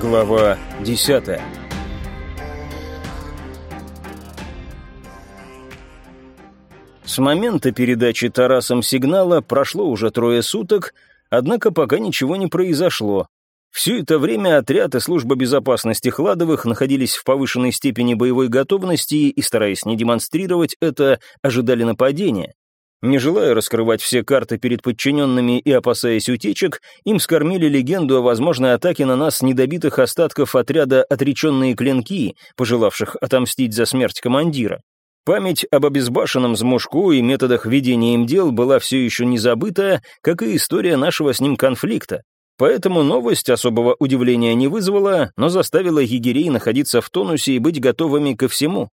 Глава 10 С момента передачи Тарасом сигнала прошло уже трое суток, однако пока ничего не произошло. Все это время отряд и служба безопасности Хладовых находились в повышенной степени боевой готовности и, стараясь не демонстрировать это, ожидали нападения. Не желая раскрывать все карты перед подчиненными и опасаясь утечек, им скормили легенду о возможной атаке на нас недобитых остатков отряда «Отреченные клинки», пожелавших отомстить за смерть командира. Память об обезбашенном змушку и методах ведения им дел была все еще не забыта, как и история нашего с ним конфликта. Поэтому новость особого удивления не вызвала, но заставила егерей находиться в тонусе и быть готовыми ко всему.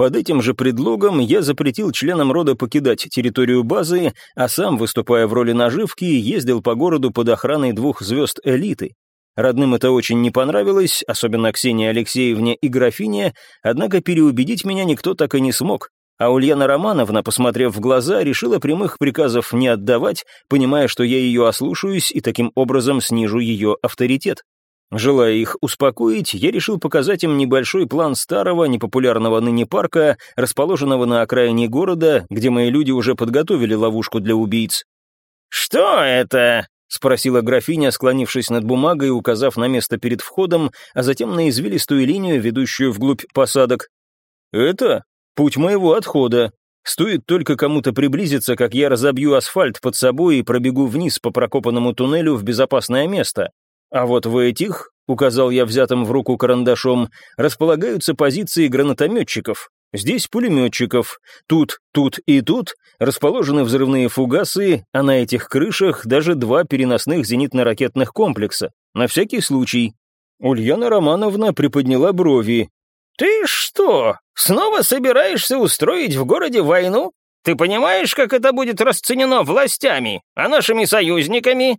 Под этим же предлогом я запретил членам рода покидать территорию базы, а сам, выступая в роли наживки, ездил по городу под охраной двух звезд элиты. Родным это очень не понравилось, особенно Ксении Алексеевне и графине, однако переубедить меня никто так и не смог. А Ульяна Романовна, посмотрев в глаза, решила прямых приказов не отдавать, понимая, что я ее ослушаюсь и таким образом снижу ее авторитет. Желая их успокоить, я решил показать им небольшой план старого, непопулярного ныне парка, расположенного на окраине города, где мои люди уже подготовили ловушку для убийц. «Что это?» — спросила графиня, склонившись над бумагой указав на место перед входом, а затем на извилистую линию, ведущую вглубь посадок. «Это путь моего отхода. Стоит только кому-то приблизиться, как я разобью асфальт под собой и пробегу вниз по прокопанному туннелю в безопасное место. А вот в этих, указал я взятым в руку карандашом, располагаются позиции гранатометчиков. Здесь пулеметчиков. Тут, тут и тут расположены взрывные фугасы, а на этих крышах даже два переносных зенитно-ракетных комплекса. На всякий случай. Ульяна Романовна приподняла брови. «Ты что, снова собираешься устроить в городе войну? Ты понимаешь, как это будет расценено властями, а нашими союзниками?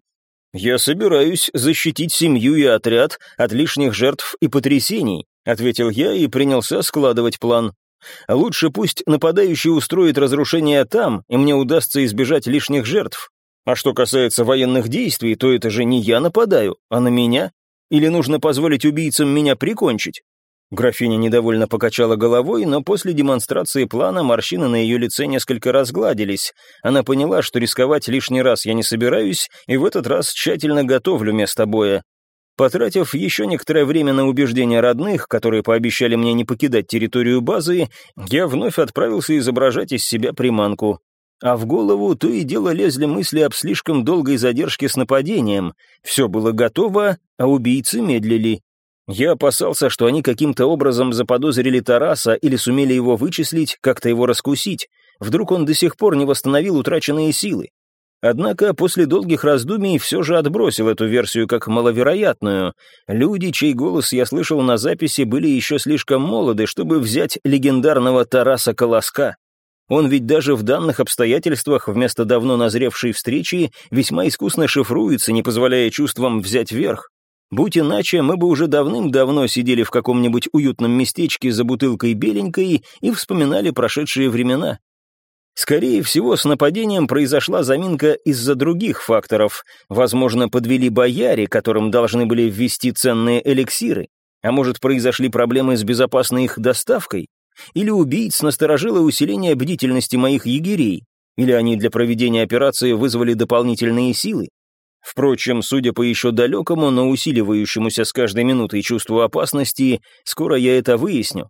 «Я собираюсь защитить семью и отряд от лишних жертв и потрясений», ответил я и принялся складывать план. «Лучше пусть нападающий устроит разрушение там, и мне удастся избежать лишних жертв. А что касается военных действий, то это же не я нападаю, а на меня. Или нужно позволить убийцам меня прикончить? Графиня недовольно покачала головой, но после демонстрации плана морщины на ее лице несколько разгладились. Она поняла, что рисковать лишний раз я не собираюсь, и в этот раз тщательно готовлю место боя. Потратив еще некоторое время на убеждения родных, которые пообещали мне не покидать территорию базы, я вновь отправился изображать из себя приманку. А в голову то и дело лезли мысли об слишком долгой задержке с нападением. Все было готово, а убийцы медлили. Я опасался, что они каким-то образом заподозрили Тараса или сумели его вычислить, как-то его раскусить. Вдруг он до сих пор не восстановил утраченные силы. Однако после долгих раздумий все же отбросил эту версию как маловероятную. Люди, чей голос я слышал на записи, были еще слишком молоды, чтобы взять легендарного Тараса Колоска. Он ведь даже в данных обстоятельствах вместо давно назревшей встречи весьма искусно шифруется, не позволяя чувствам взять верх. Будь иначе, мы бы уже давным-давно сидели в каком-нибудь уютном местечке за бутылкой беленькой и вспоминали прошедшие времена. Скорее всего, с нападением произошла заминка из-за других факторов. Возможно, подвели бояре, которым должны были ввести ценные эликсиры. А может, произошли проблемы с безопасной их доставкой? Или убийц насторожило усиление бдительности моих егерей? Или они для проведения операции вызвали дополнительные силы? Впрочем, судя по еще далекому, но усиливающемуся с каждой минутой чувству опасности, скоро я это выясню.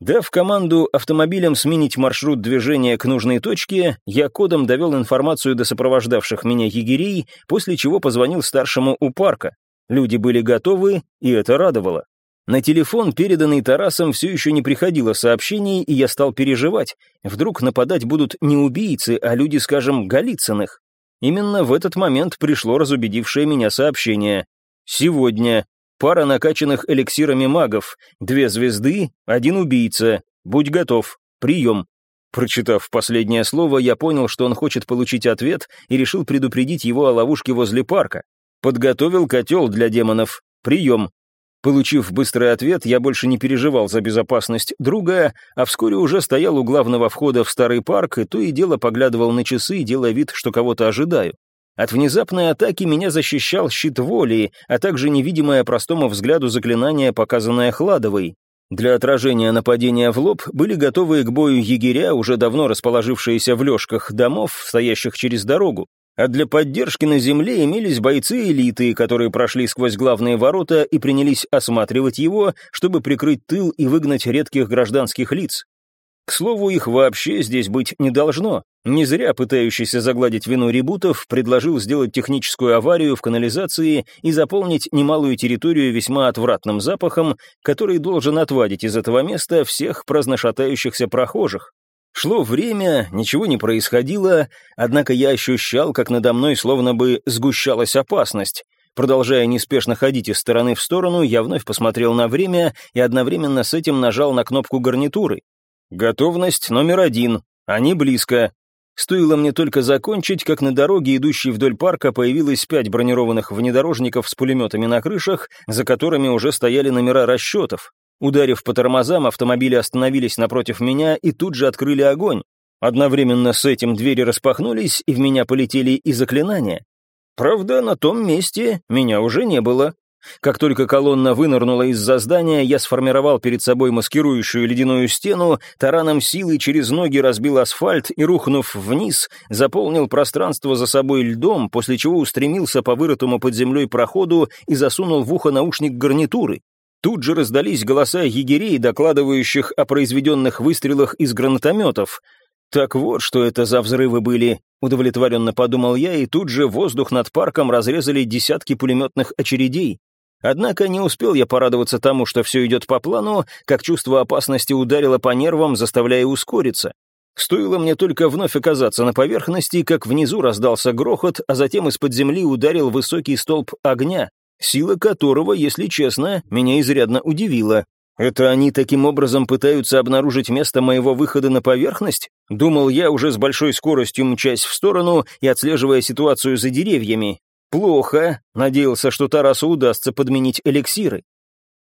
Дав команду автомобилям сменить маршрут движения к нужной точке, я кодом довел информацию до сопровождавших меня егерей, после чего позвонил старшему у парка. Люди были готовы, и это радовало. На телефон, переданный Тарасом, все еще не приходило сообщений, и я стал переживать. Вдруг нападать будут не убийцы, а люди, скажем, Голицыных. Именно в этот момент пришло разубедившее меня сообщение. «Сегодня. Пара накачанных эликсирами магов. Две звезды, один убийца. Будь готов. Прием». Прочитав последнее слово, я понял, что он хочет получить ответ и решил предупредить его о ловушке возле парка. Подготовил котел для демонов. Прием. Получив быстрый ответ, я больше не переживал за безопасность друга, а вскоре уже стоял у главного входа в старый парк и то и дело поглядывал на часы, делая вид, что кого-то ожидаю. От внезапной атаки меня защищал щит воли, а также невидимое простому взгляду заклинание, показанное Хладовой. Для отражения нападения в лоб были готовые к бою егеря, уже давно расположившиеся в лёжках домов, стоящих через дорогу. А для поддержки на земле имелись бойцы элиты, которые прошли сквозь главные ворота и принялись осматривать его, чтобы прикрыть тыл и выгнать редких гражданских лиц. К слову, их вообще здесь быть не должно. Не зря пытающийся загладить вину ребутов предложил сделать техническую аварию в канализации и заполнить немалую территорию весьма отвратным запахом, который должен отвадить из этого места всех праздношатающихся прохожих. Шло время, ничего не происходило, однако я ощущал, как надо мной словно бы сгущалась опасность. Продолжая неспешно ходить из стороны в сторону, я вновь посмотрел на время и одновременно с этим нажал на кнопку гарнитуры. Готовность номер один. Они близко. Стоило мне только закончить, как на дороге, идущей вдоль парка, появилось пять бронированных внедорожников с пулеметами на крышах, за которыми уже стояли номера расчетов. Ударив по тормозам, автомобили остановились напротив меня и тут же открыли огонь. Одновременно с этим двери распахнулись, и в меня полетели и заклинания. Правда, на том месте меня уже не было. Как только колонна вынырнула из-за здания, я сформировал перед собой маскирующую ледяную стену, тараном силы через ноги разбил асфальт и, рухнув вниз, заполнил пространство за собой льдом, после чего устремился по вырытому под землей проходу и засунул в ухо наушник гарнитуры. Тут же раздались голоса егерей, докладывающих о произведенных выстрелах из гранатометов. «Так вот, что это за взрывы были», — удовлетворенно подумал я, и тут же воздух над парком разрезали десятки пулеметных очередей. Однако не успел я порадоваться тому, что все идет по плану, как чувство опасности ударило по нервам, заставляя ускориться. Стоило мне только вновь оказаться на поверхности, как внизу раздался грохот, а затем из-под земли ударил высокий столб огня, сила которого, если честно, меня изрядно удивила. Это они таким образом пытаются обнаружить место моего выхода на поверхность? Думал я уже с большой скоростью мчась в сторону и отслеживая ситуацию за деревьями. Плохо. Надеялся, что Тарасу удастся подменить эликсиры.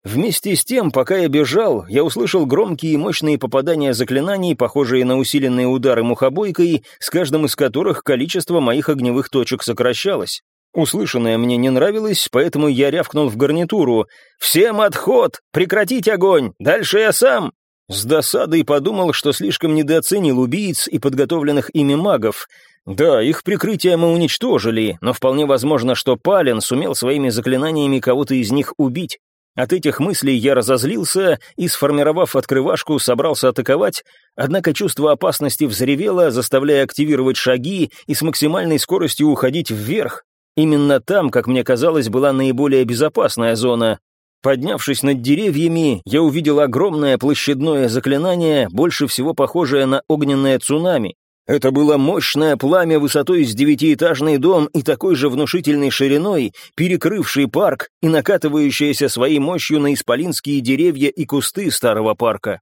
Вместе с тем, пока я бежал, я услышал громкие и мощные попадания заклинаний, похожие на усиленные удары мухобойкой, с каждым из которых количество моих огневых точек сокращалось. Услышанное мне не нравилось, поэтому я рявкнул в гарнитуру. «Всем отход! Прекратить огонь! Дальше я сам!» С досадой подумал, что слишком недооценил убийц и подготовленных ими магов. Да, их прикрытие мы уничтожили, но вполне возможно, что Пален сумел своими заклинаниями кого-то из них убить. От этих мыслей я разозлился и, сформировав открывашку, собрался атаковать, однако чувство опасности взревело, заставляя активировать шаги и с максимальной скоростью уходить вверх. Именно там, как мне казалось, была наиболее безопасная зона. Поднявшись над деревьями, я увидел огромное площадное заклинание, больше всего похожее на огненное цунами. Это было мощное пламя высотой с девятиэтажный дом и такой же внушительной шириной, перекрывший парк и накатывающееся своей мощью на исполинские деревья и кусты старого парка.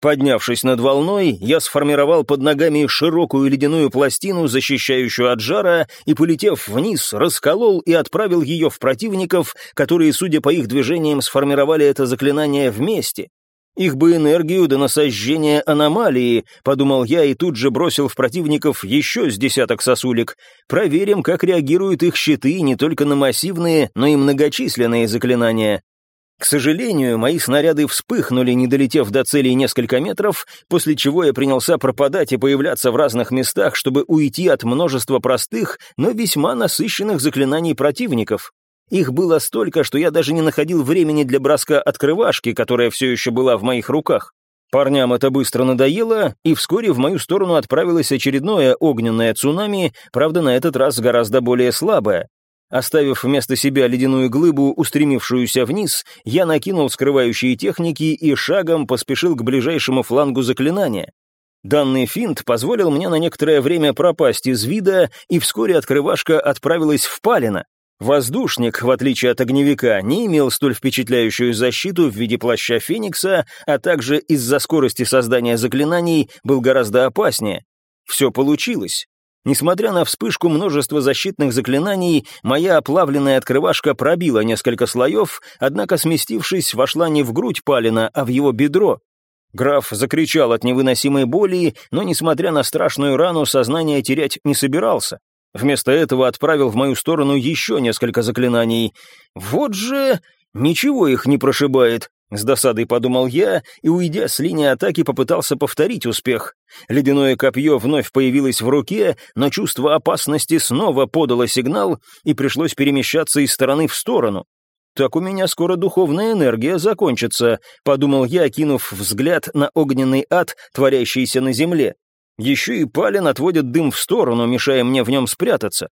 Поднявшись над волной, я сформировал под ногами широкую ледяную пластину, защищающую от жара, и, полетев вниз, расколол и отправил ее в противников, которые, судя по их движениям, сформировали это заклинание вместе. Их бы энергию до насаждения аномалии, подумал я и тут же бросил в противников еще с десяток сосулек. Проверим, как реагируют их щиты не только на массивные, но и многочисленные заклинания. К сожалению, мои снаряды вспыхнули, не долетев до цели несколько метров, после чего я принялся пропадать и появляться в разных местах, чтобы уйти от множества простых, но весьма насыщенных заклинаний противников. Их было столько, что я даже не находил времени для броска открывашки, которая все еще была в моих руках. Парням это быстро надоело, и вскоре в мою сторону отправилось очередное огненное цунами, правда, на этот раз гораздо более слабое. Оставив вместо себя ледяную глыбу, устремившуюся вниз, я накинул скрывающие техники и шагом поспешил к ближайшему флангу заклинания. Данный финт позволил мне на некоторое время пропасть из вида, и вскоре открывашка отправилась в Палина. Воздушник, в отличие от огневика, не имел столь впечатляющую защиту в виде плаща Феникса, а также из-за скорости создания заклинаний был гораздо опаснее. Все получилось. Несмотря на вспышку множества защитных заклинаний, моя оплавленная открывашка пробила несколько слоев, однако, сместившись, вошла не в грудь Палина, а в его бедро. Граф закричал от невыносимой боли, но, несмотря на страшную рану, сознание терять не собирался. Вместо этого отправил в мою сторону еще несколько заклинаний. Вот же... Ничего их не прошибает. С досадой подумал я и, уйдя с линии атаки, попытался повторить успех. Ледяное копье вновь появилось в руке, но чувство опасности снова подало сигнал, и пришлось перемещаться из стороны в сторону. «Так у меня скоро духовная энергия закончится», — подумал я, кинув взгляд на огненный ад, творящийся на земле. Еще и Палин отводит дым в сторону, мешая мне в нем спрятаться.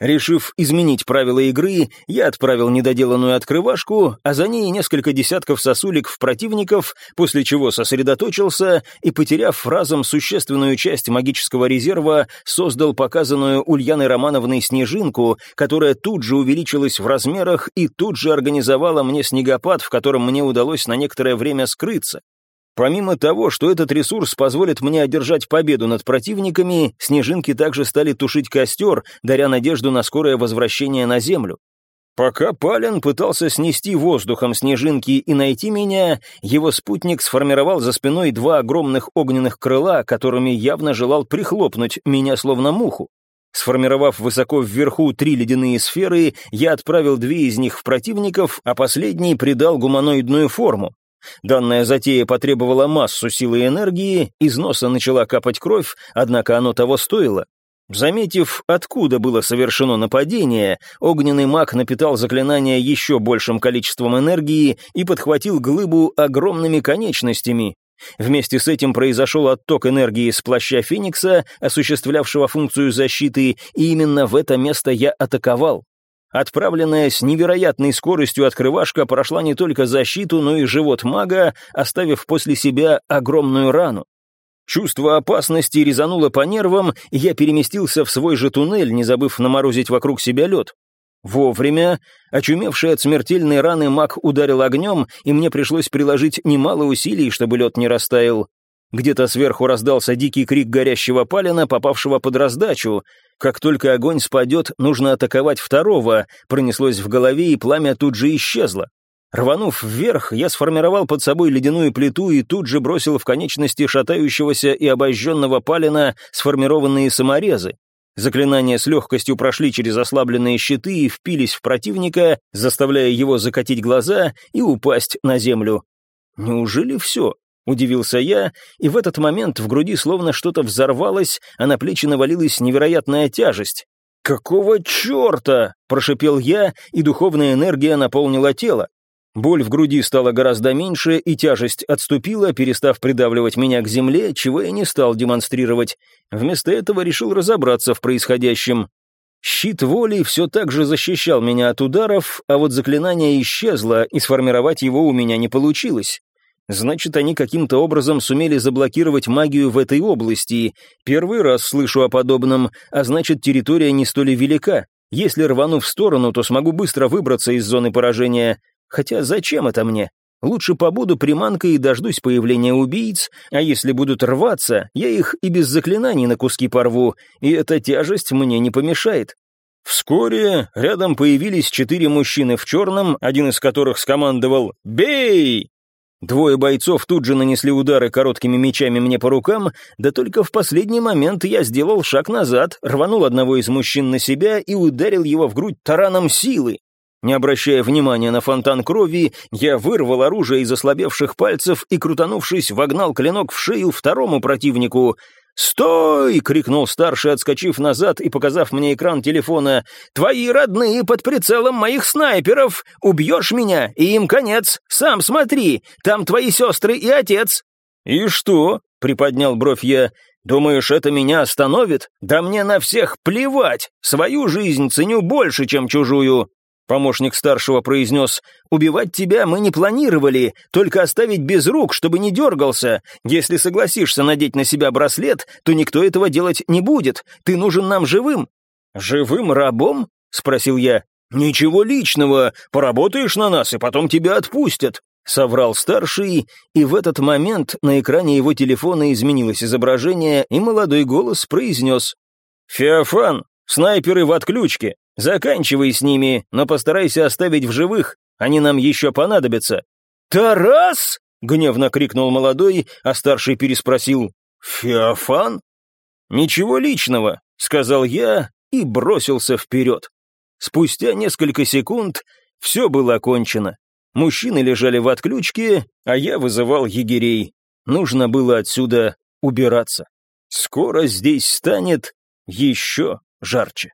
Решив изменить правила игры, я отправил недоделанную открывашку, а за ней несколько десятков сосулек в противников, после чего сосредоточился и, потеряв разом существенную часть магического резерва, создал показанную Ульяной Романовной снежинку, которая тут же увеличилась в размерах и тут же организовала мне снегопад, в котором мне удалось на некоторое время скрыться. Помимо того, что этот ресурс позволит мне одержать победу над противниками, снежинки также стали тушить костер, даря надежду на скорое возвращение на Землю. Пока Пален пытался снести воздухом снежинки и найти меня, его спутник сформировал за спиной два огромных огненных крыла, которыми явно желал прихлопнуть меня словно муху. Сформировав высоко вверху три ледяные сферы, я отправил две из них в противников, а последний придал гуманоидную форму. Данная затея потребовала массу силы и энергии, из носа начала капать кровь, однако оно того стоило. Заметив, откуда было совершено нападение, огненный маг напитал заклинание еще большим количеством энергии и подхватил глыбу огромными конечностями. Вместе с этим произошел отток энергии с плаща Феникса, осуществлявшего функцию защиты, и именно в это место я атаковал. Отправленная с невероятной скоростью открывашка прошла не только защиту, но и живот мага, оставив после себя огромную рану. Чувство опасности резануло по нервам, и я переместился в свой же туннель, не забыв наморозить вокруг себя лед. Вовремя, очумевший от смертельной раны маг ударил огнем, и мне пришлось приложить немало усилий, чтобы лед не растаял. Где-то сверху раздался дикий крик горящего палена, попавшего под раздачу. Как только огонь спадет, нужно атаковать второго, пронеслось в голове, и пламя тут же исчезло. Рванув вверх, я сформировал под собой ледяную плиту и тут же бросил в конечности шатающегося и обожженного палена сформированные саморезы. Заклинания с легкостью прошли через ослабленные щиты и впились в противника, заставляя его закатить глаза и упасть на землю. Неужели все? Удивился я, и в этот момент в груди словно что-то взорвалось, а на плечи навалилась невероятная тяжесть. «Какого черта?» – прошипел я, и духовная энергия наполнила тело. Боль в груди стала гораздо меньше, и тяжесть отступила, перестав придавливать меня к земле, чего я не стал демонстрировать. Вместо этого решил разобраться в происходящем. Щит воли все так же защищал меня от ударов, а вот заклинание исчезло, и сформировать его у меня не получилось. Значит, они каким-то образом сумели заблокировать магию в этой области. Первый раз слышу о подобном, а значит, территория не столь велика. Если рвану в сторону, то смогу быстро выбраться из зоны поражения. Хотя зачем это мне? Лучше побуду приманкой и дождусь появления убийц, а если будут рваться, я их и без заклинаний на куски порву, и эта тяжесть мне не помешает. Вскоре рядом появились четыре мужчины в черном, один из которых скомандовал «Бей!» Двое бойцов тут же нанесли удары короткими мечами мне по рукам, да только в последний момент я сделал шаг назад, рванул одного из мужчин на себя и ударил его в грудь тараном силы. Не обращая внимания на фонтан крови, я вырвал оружие из ослабевших пальцев и, крутанувшись, вогнал клинок в шею второму противнику. «Стой!» — крикнул старший, отскочив назад и показав мне экран телефона. «Твои родные под прицелом моих снайперов! Убьешь меня, и им конец! Сам смотри, там твои сестры и отец!» «И что?» — приподнял бровь я. «Думаешь, это меня остановит? Да мне на всех плевать! Свою жизнь ценю больше, чем чужую!» Помощник старшего произнес, «Убивать тебя мы не планировали, только оставить без рук, чтобы не дергался. Если согласишься надеть на себя браслет, то никто этого делать не будет. Ты нужен нам живым». «Живым рабом?» — спросил я. «Ничего личного, поработаешь на нас, и потом тебя отпустят», — соврал старший, и в этот момент на экране его телефона изменилось изображение, и молодой голос произнес. «Феофан, снайперы в отключке, Заканчивай с ними, но постарайся оставить в живых, они нам еще понадобятся». «Тарас!» — гневно крикнул молодой, а старший переспросил. «Феофан?» «Ничего личного», — сказал я, и бросился вперед. Спустя несколько секунд все было окончено. Мужчины лежали в отключке, а я вызывал егерей. Нужно было отсюда убираться. Скоро здесь станет еще жарче.